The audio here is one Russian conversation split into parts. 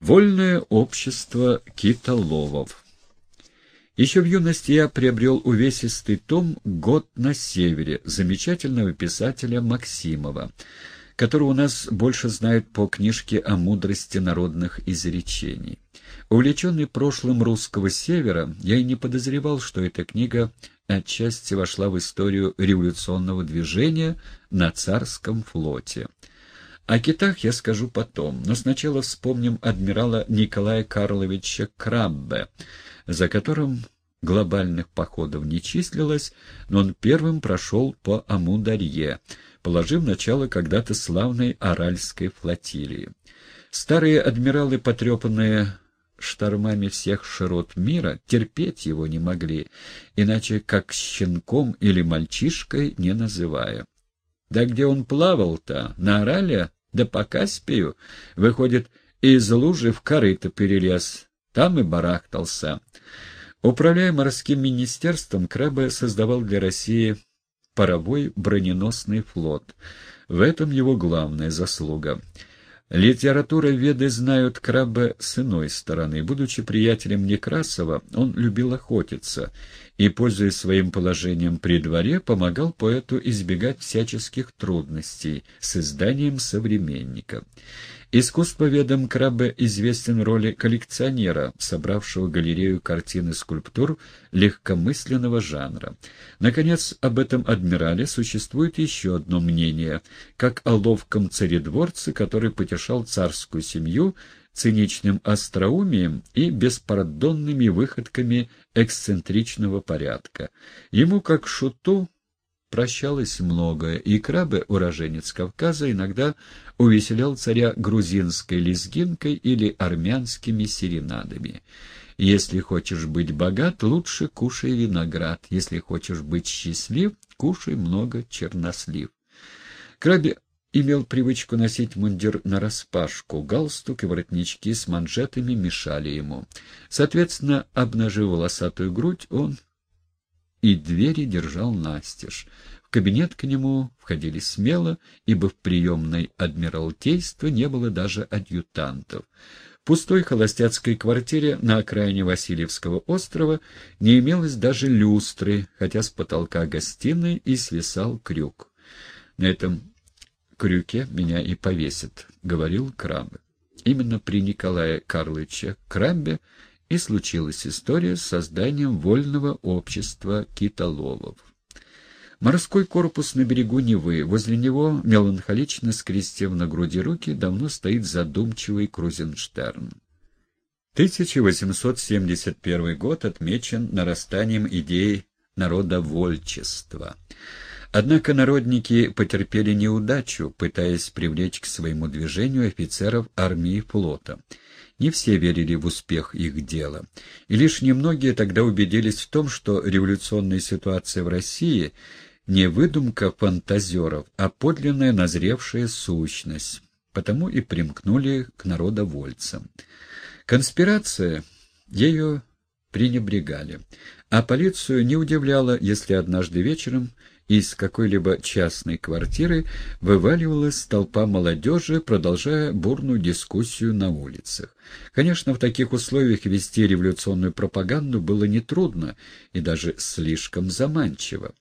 Вольное общество китоловов. Еще в юности я приобрел увесистый том «Год на севере» замечательного писателя Максимова, которого у нас больше знают по книжке о мудрости народных изречений. Увлеченный прошлым русского севера, я и не подозревал, что эта книга отчасти вошла в историю революционного движения на царском флоте. О китах я скажу потом, но сначала вспомним адмирала Николая Карловича Краббе, за которым глобальных походов не числилось, но он первым прошел по Амударье, положив начало когда-то славной Аральской флотилии. Старые адмиралы, потрепанные штормами всех широт мира, терпеть его не могли, иначе как щенком или мальчишкой не называя. Да где он плавал-то? На Орале? Да по Каспию, выходит, из лужи в корыто перелез, там и барахтался. Управляя морским министерством, Крабе создавал для России паровой броненосный флот. В этом его главная заслуга. Литература веды знают Крабе с иной стороны. Будучи приятелем Некрасова, он любил охотиться и, пользуясь своим положением при дворе, помогал поэту избегать всяческих трудностей с изданием «Современника». Искусствоведом Краббе известен в роли коллекционера, собравшего галерею картин и скульптур легкомысленного жанра. Наконец, об этом адмирале существует еще одно мнение, как о ловком царедворце, который потешал царскую семью циничным остроумием и беспардонными выходками эксцентричного порядка. Ему, как шуту, прощалось многое, и Крабе, уроженец Кавказа, иногда увеселял царя грузинской лезгинкой или армянскими серенадами. Если хочешь быть богат, лучше кушай виноград. Если хочешь быть счастлив, кушай много чернослив. Крабе имел привычку носить мундир нараспашку, галстук и воротнички с манжетами мешали ему. Соответственно, обнажив волосатую грудь, он и двери держал настежь. В кабинет к нему входили смело, ибо в приемной Адмиралтейства не было даже адъютантов. В пустой холостяцкой квартире на окраине Васильевского острова не имелось даже люстры, хотя с потолка гостиной и свисал крюк. На этом крюке меня и повесят, — говорил Крабbe. Именно при Николае Карловиче Краббе и случилась история с созданием вольного общества китоловов. Морской корпус на берегу Невы, возле него, меланхолично скрестив на груди руки, давно стоит задумчивый Крузенштерн. 1871 год отмечен нарастанием идей народовольчества. Однако народники потерпели неудачу, пытаясь привлечь к своему движению офицеров армии и флота. Не все верили в успех их дела, и лишь немногие тогда убедились в том, что революционная ситуация в России не выдумка фантазеров, а подлинная назревшая сущность, потому и примкнули к народовольцам. Конспирация ею пренебрегали, а полицию не удивляло, если однажды вечером из какой-либо частной квартиры вываливалась толпа молодежи, продолжая бурную дискуссию на улицах. Конечно, в таких условиях вести революционную пропаганду было нетрудно и даже слишком заманчиво.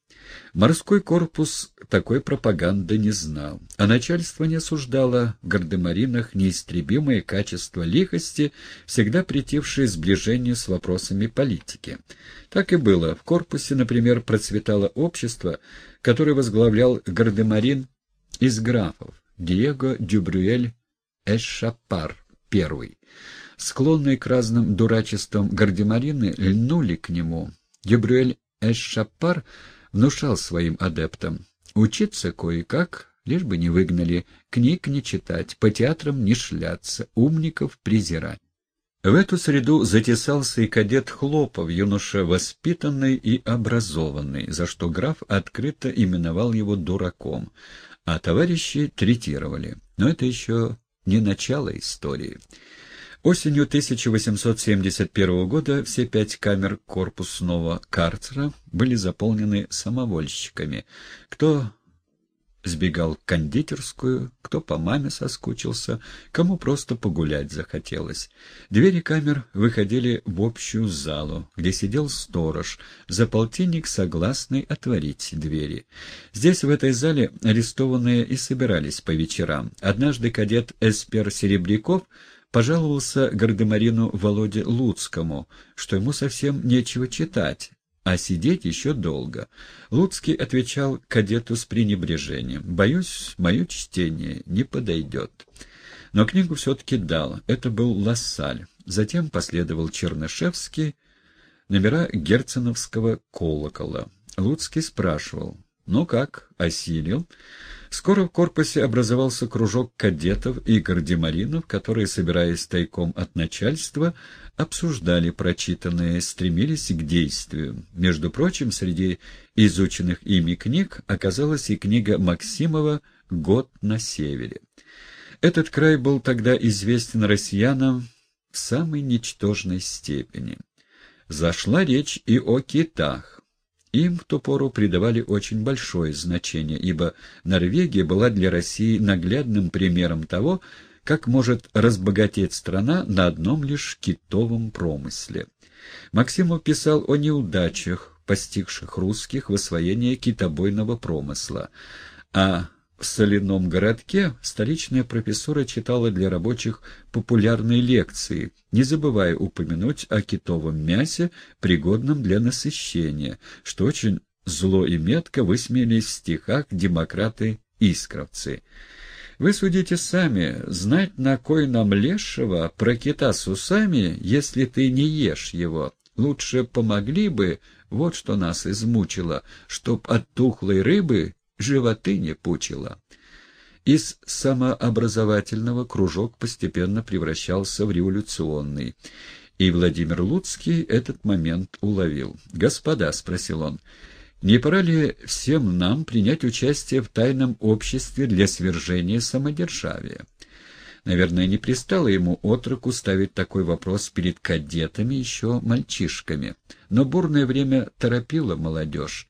Морской корпус такой пропаганды не знал, а начальство не осуждало в гардемаринах неистребимое качество лихости, всегда притившее сближению с вопросами политики. Так и было. В корпусе, например, процветало общество, которое возглавлял гардемарин из графов Диего Дюбрюэль Эшапар I. Склонные к разным дурачествам гардемарины льнули к нему. Дюбрюэль Эшапар — внушал своим адептам. Учиться кое-как, лишь бы не выгнали, книг не читать, по театрам не шляться, умников презирать. В эту среду затесался и кадет Хлопов, юноша воспитанный и образованный, за что граф открыто именовал его дураком, а товарищи третировали. Но это еще не начало истории. Осенью 1871 года все пять камер корпусного карцера были заполнены самовольщиками, кто сбегал в кондитерскую, кто по маме соскучился, кому просто погулять захотелось. Двери камер выходили в общую залу, где сидел сторож, за полтинник согласный отворить двери. Здесь, в этой зале, арестованные и собирались по вечерам. Однажды кадет Эспер Серебряков пожаловался гардемарину Володе Луцкому, что ему совсем нечего читать, а сидеть еще долго. Луцкий отвечал кадету с пренебрежением. «Боюсь, мое чтение не подойдет». Но книгу все-таки дал. Это был Лассаль. Затем последовал Чернышевский, номера герценовского колокола. Луцкий спрашивал, «Ну как, осилил?» Скоро в корпусе образовался кружок кадетов и гардемаринов, которые, собираясь тайком от начальства, обсуждали прочитанное, стремились к действию. Между прочим, среди изученных ими книг оказалась и книга Максимова «Год на севере». Этот край был тогда известен россиянам в самой ничтожной степени. Зашла речь и о китах. Им в ту пору придавали очень большое значение, ибо Норвегия была для России наглядным примером того, как может разбогатеть страна на одном лишь китовом промысле. Максимов писал о неудачах, постигших русских в освоении китобойного промысла, а в соляном городке столичная профессора читала для рабочих популярные лекции, не забывая упомянуть о китовом мясе, пригодном для насыщения, что очень зло и метко высмеялись в стихах демократы-искровцы. Вы судите сами, знать на кой нам лешего про кита с усами, если ты не ешь его. Лучше помогли бы, вот что нас измучило, чтоб от тухлой рыбы животы не пучило. Из самообразовательного кружок постепенно превращался в революционный, и Владимир Луцкий этот момент уловил. «Господа», — спросил он, — «не пора ли всем нам принять участие в тайном обществе для свержения самодержавия?» Наверное, не пристало ему отроку ставить такой вопрос перед кадетами, еще мальчишками. Но бурное время торопило молодежь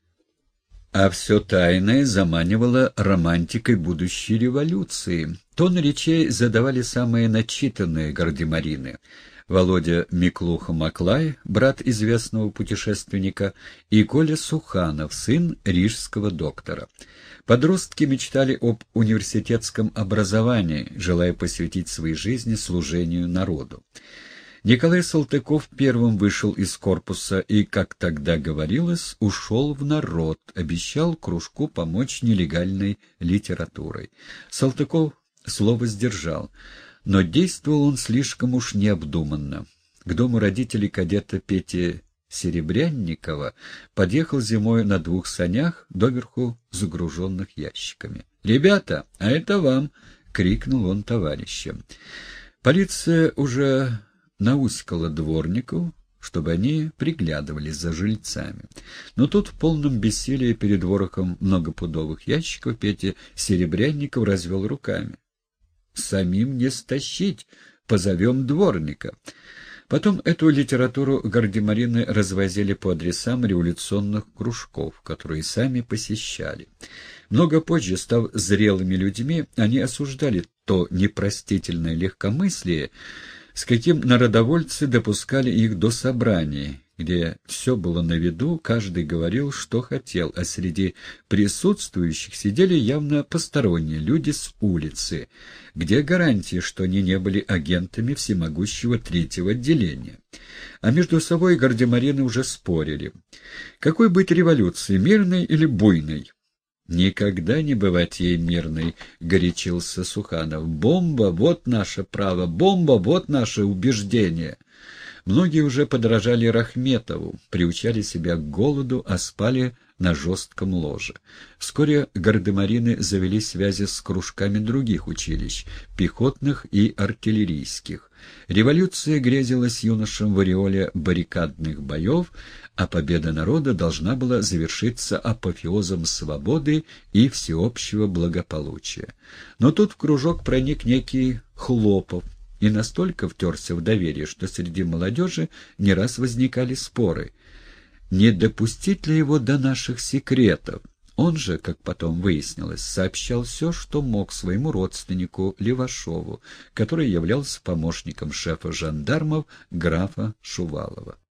а все тайное заманивало романтикой будущей революции. Тон речей задавали самые начитанные гардемарины. Володя Миклуха-Маклай, брат известного путешественника, и Коля Суханов, сын рижского доктора. Подростки мечтали об университетском образовании, желая посвятить своей жизни служению народу. Николай Салтыков первым вышел из корпуса и, как тогда говорилось, ушел в народ, обещал кружку помочь нелегальной литературой. Салтыков слово сдержал, но действовал он слишком уж необдуманно. К дому родителей кадета Пети Серебрянникова подъехал зимой на двух санях, доверху загруженных ящиками. «Ребята, а это вам!» — крикнул он товарищам. Полиция уже науськала дворников, чтобы они приглядывали за жильцами. Но тут в полном бессилии перед ворохом многопудовых ящиков Петя Серебрянников развел руками. «Самим не стащить, позовем дворника». Потом эту литературу гардемарины развозили по адресам революционных кружков, которые сами посещали. Много позже, став зрелыми людьми, они осуждали то непростительное легкомыслие, с каким народовольцы допускали их до собраний, где все было на виду, каждый говорил, что хотел, а среди присутствующих сидели явно посторонние люди с улицы, где гарантии, что они не были агентами всемогущего третьего отделения. А между собой гардемарины уже спорили. Какой быть революцией, мирной или буйной? «Никогда не бывать ей мирной», — горячился Суханов. «Бомба — вот наше право, бомба — вот наше убеждение». Многие уже подражали Рахметову, приучали себя к голоду, а спали на жестком ложе. Вскоре гардемарины завели связи с кружками других училищ, пехотных и артиллерийских. Революция грезилась юношам в ореоле баррикадных боев, а победа народа должна была завершиться апофеозом свободы и всеобщего благополучия. Но тут в кружок проник некий Хлопов, и настолько втерся в доверие, что среди молодежи не раз возникали споры. Не допустить ли его до наших секретов? Он же, как потом выяснилось, сообщал все, что мог своему родственнику Левашову, который являлся помощником шефа жандармов графа Шувалова.